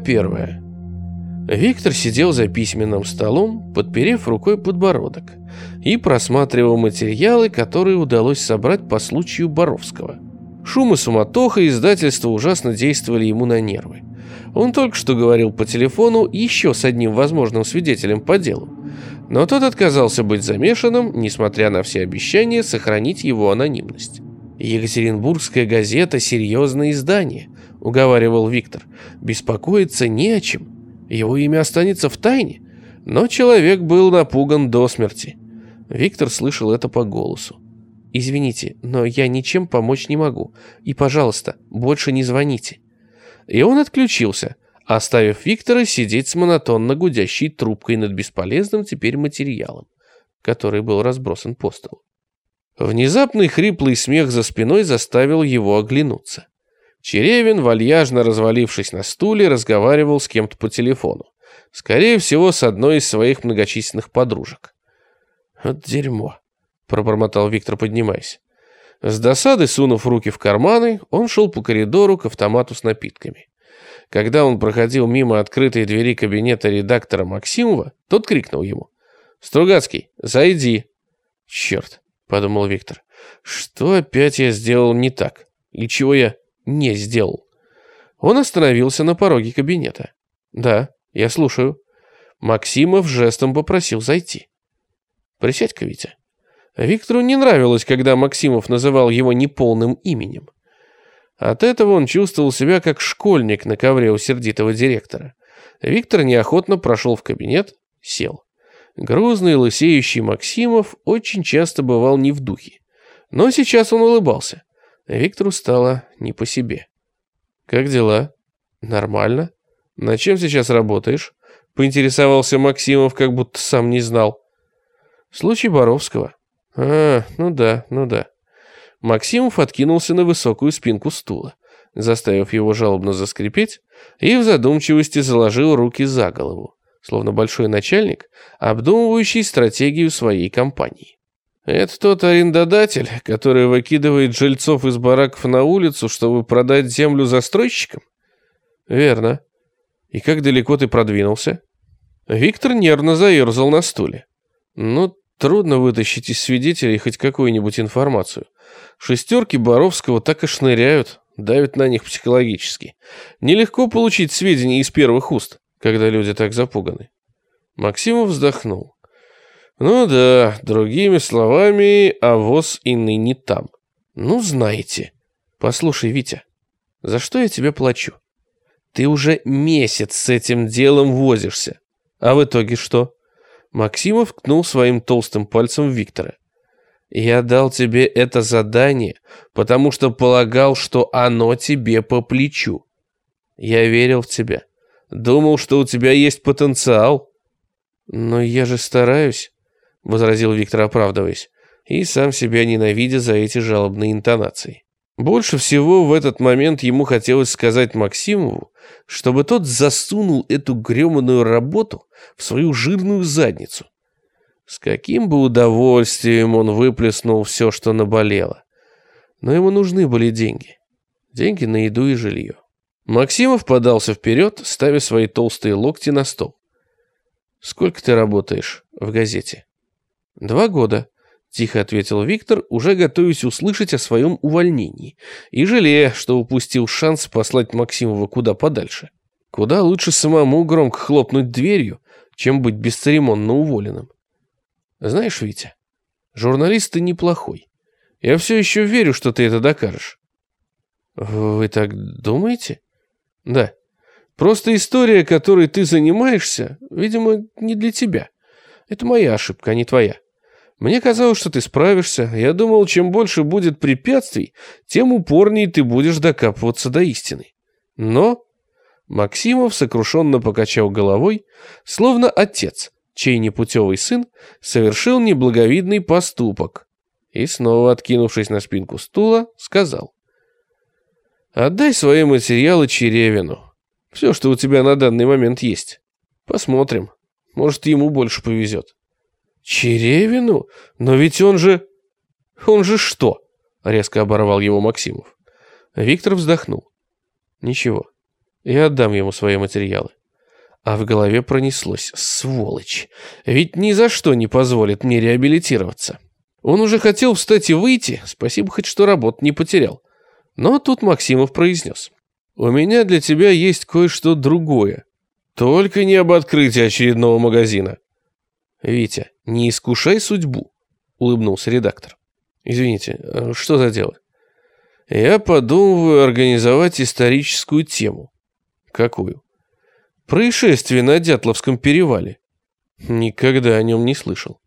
первая. Виктор сидел за письменным столом, подперев рукой подбородок, и просматривал материалы, которые удалось собрать по случаю Боровского. Шум и суматоха издательства ужасно действовали ему на нервы. Он только что говорил по телефону еще с одним возможным свидетелем по делу, но тот отказался быть замешанным, несмотря на все обещания сохранить его анонимность. «Екатеринбургская газета – серьезное издание», – уговаривал Виктор. «Беспокоиться не о чем. Его имя останется в тайне». Но человек был напуган до смерти. Виктор слышал это по голосу. «Извините, но я ничем помочь не могу. И, пожалуйста, больше не звоните». И он отключился, оставив Виктора сидеть с монотонно гудящей трубкой над бесполезным теперь материалом, который был разбросан по столу. Внезапный хриплый смех за спиной заставил его оглянуться. Черевин, вальяжно развалившись на стуле, разговаривал с кем-то по телефону. Скорее всего, с одной из своих многочисленных подружек. «Вот дерьмо», — пробормотал Виктор, поднимаясь. С досады, сунув руки в карманы, он шел по коридору к автомату с напитками. Когда он проходил мимо открытой двери кабинета редактора Максимова, тот крикнул ему. «Стругацкий, зайди!» «Черт!» — подумал Виктор. «Что опять я сделал не так? И чего я не сделал?» Он остановился на пороге кабинета. «Да, я слушаю». Максимов жестом попросил зайти. «Присядь-ка, Витя». Виктору не нравилось, когда Максимов называл его неполным именем. От этого он чувствовал себя как школьник на ковре у сердитого директора. Виктор неохотно прошел в кабинет, сел. Грузный, лысеющий Максимов очень часто бывал не в духе. Но сейчас он улыбался. Виктору стало не по себе. «Как дела?» «Нормально. На чем сейчас работаешь?» Поинтересовался Максимов, как будто сам не знал. «Случай Боровского». «А, ну да, ну да». Максимов откинулся на высокую спинку стула, заставив его жалобно заскрипеть, и в задумчивости заложил руки за голову, словно большой начальник, обдумывающий стратегию своей компании. «Это тот арендодатель, который выкидывает жильцов из бараков на улицу, чтобы продать землю застройщикам?» «Верно. И как далеко ты продвинулся?» Виктор нервно заерзал на стуле. «Ну, Трудно вытащить из свидетелей хоть какую-нибудь информацию. Шестерки Боровского так и шныряют, давят на них психологически. Нелегко получить сведения из первых уст, когда люди так запуганы. Максимов вздохнул. Ну да, другими словами, авоз и ныне там. Ну, знаете. Послушай, Витя, за что я тебе плачу? Ты уже месяц с этим делом возишься. А в итоге что? Максимов ткнул своим толстым пальцем в Виктора. «Я дал тебе это задание, потому что полагал, что оно тебе по плечу. Я верил в тебя. Думал, что у тебя есть потенциал». «Но я же стараюсь», — возразил Виктор, оправдываясь, и сам себя ненавидя за эти жалобные интонации. Больше всего в этот момент ему хотелось сказать Максимову, чтобы тот засунул эту грёманую работу в свою жирную задницу. С каким бы удовольствием он выплеснул все, что наболело. Но ему нужны были деньги. Деньги на еду и жилье. Максимов подался вперед, ставя свои толстые локти на стол. «Сколько ты работаешь в газете?» «Два года», Тихо ответил Виктор, уже готовясь услышать о своем увольнении, и жалея, что упустил шанс послать Максимова куда подальше. Куда лучше самому громко хлопнуть дверью, чем быть бесцеремонно уволенным. Знаешь, Витя, журналист ты неплохой. Я все еще верю, что ты это докажешь. Вы так думаете? Да. Просто история, которой ты занимаешься, видимо, не для тебя. Это моя ошибка, а не твоя. Мне казалось, что ты справишься. Я думал, чем больше будет препятствий, тем упорнее ты будешь докапываться до истины. Но Максимов сокрушенно покачал головой, словно отец, чей непутевый сын совершил неблаговидный поступок, и снова, откинувшись на спинку стула, сказал. «Отдай свои материалы Черевину. Все, что у тебя на данный момент есть. Посмотрим. Может, ему больше повезет». «Черевину? Но ведь он же...» «Он же что?» — резко оборвал его Максимов. Виктор вздохнул. «Ничего. Я отдам ему свои материалы. А в голове пронеслось. Сволочь. Ведь ни за что не позволит мне реабилитироваться. Он уже хотел встать и выйти, спасибо хоть что работу не потерял. Но тут Максимов произнес. «У меня для тебя есть кое-что другое. Только не об открытии очередного магазина». «Витя, не искушай судьбу», — улыбнулся редактор. «Извините, а что за дело?» «Я подумываю организовать историческую тему». «Какую?» «Происшествие на Дятловском перевале». Никогда о нем не слышал.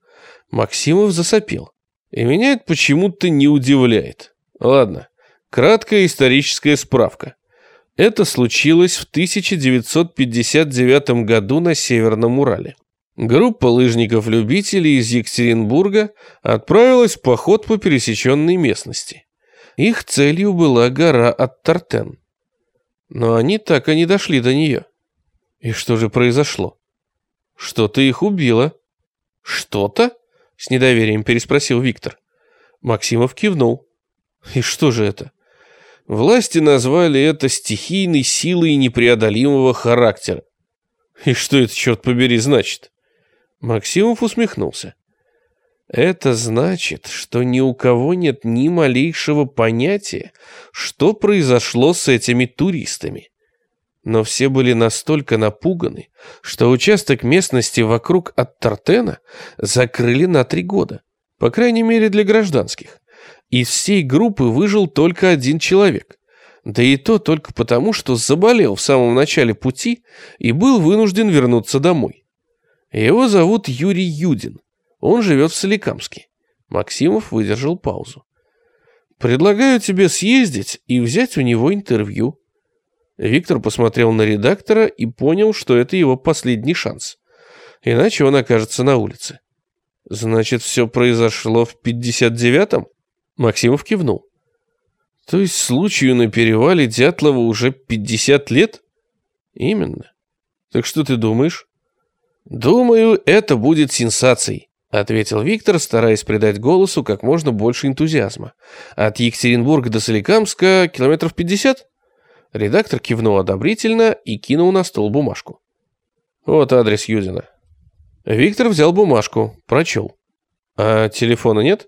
Максимов засопел. И меня это почему-то не удивляет. Ладно, краткая историческая справка. Это случилось в 1959 году на Северном Урале. Группа лыжников-любителей из Екатеринбурга отправилась в поход по пересеченной местности. Их целью была гора Аттартен. Но они так и не дошли до нее. И что же произошло? Что-то их убило. Что-то? С недоверием переспросил Виктор. Максимов кивнул. И что же это? Власти назвали это стихийной силой непреодолимого характера. И что это, черт побери, значит? Максимов усмехнулся. Это значит, что ни у кого нет ни малейшего понятия, что произошло с этими туристами но все были настолько напуганы, что участок местности вокруг от Тартена закрыли на три года, по крайней мере для гражданских. Из всей группы выжил только один человек, да и то только потому, что заболел в самом начале пути и был вынужден вернуться домой. Его зовут Юрий Юдин, он живет в Соликамске. Максимов выдержал паузу. «Предлагаю тебе съездить и взять у него интервью», Виктор посмотрел на редактора и понял, что это его последний шанс. Иначе он окажется на улице. Значит, все произошло в 59-м? Максимов кивнул. То есть случаю на перевале Дятлова уже 50 лет? Именно. Так что ты думаешь? Думаю, это будет сенсацией, ответил Виктор, стараясь придать голосу как можно больше энтузиазма. От Екатеринбурга до Соликамска километров 50? Редактор кивнул одобрительно и кинул на стол бумажку. Вот адрес Юдина. Виктор взял бумажку, прочел. А телефона нет?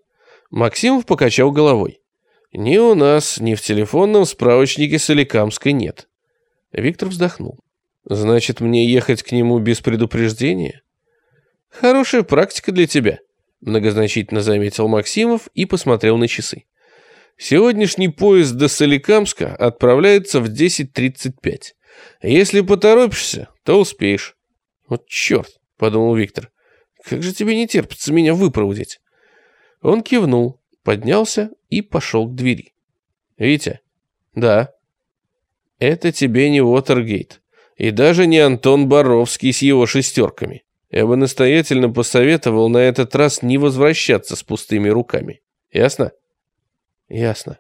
Максимов покачал головой. Ни у нас, ни в телефонном справочнике Соликамской нет. Виктор вздохнул. Значит, мне ехать к нему без предупреждения? Хорошая практика для тебя, многозначительно заметил Максимов и посмотрел на часы. Сегодняшний поезд до Соликамска отправляется в 10.35. Если поторопишься, то успеешь. Вот черт, подумал Виктор. Как же тебе не терпится меня выпроводить? Он кивнул, поднялся и пошел к двери. Витя? Да. Это тебе не Уотергейт. И даже не Антон Боровский с его шестерками. Я бы настоятельно посоветовал на этот раз не возвращаться с пустыми руками. Ясно? Ясно.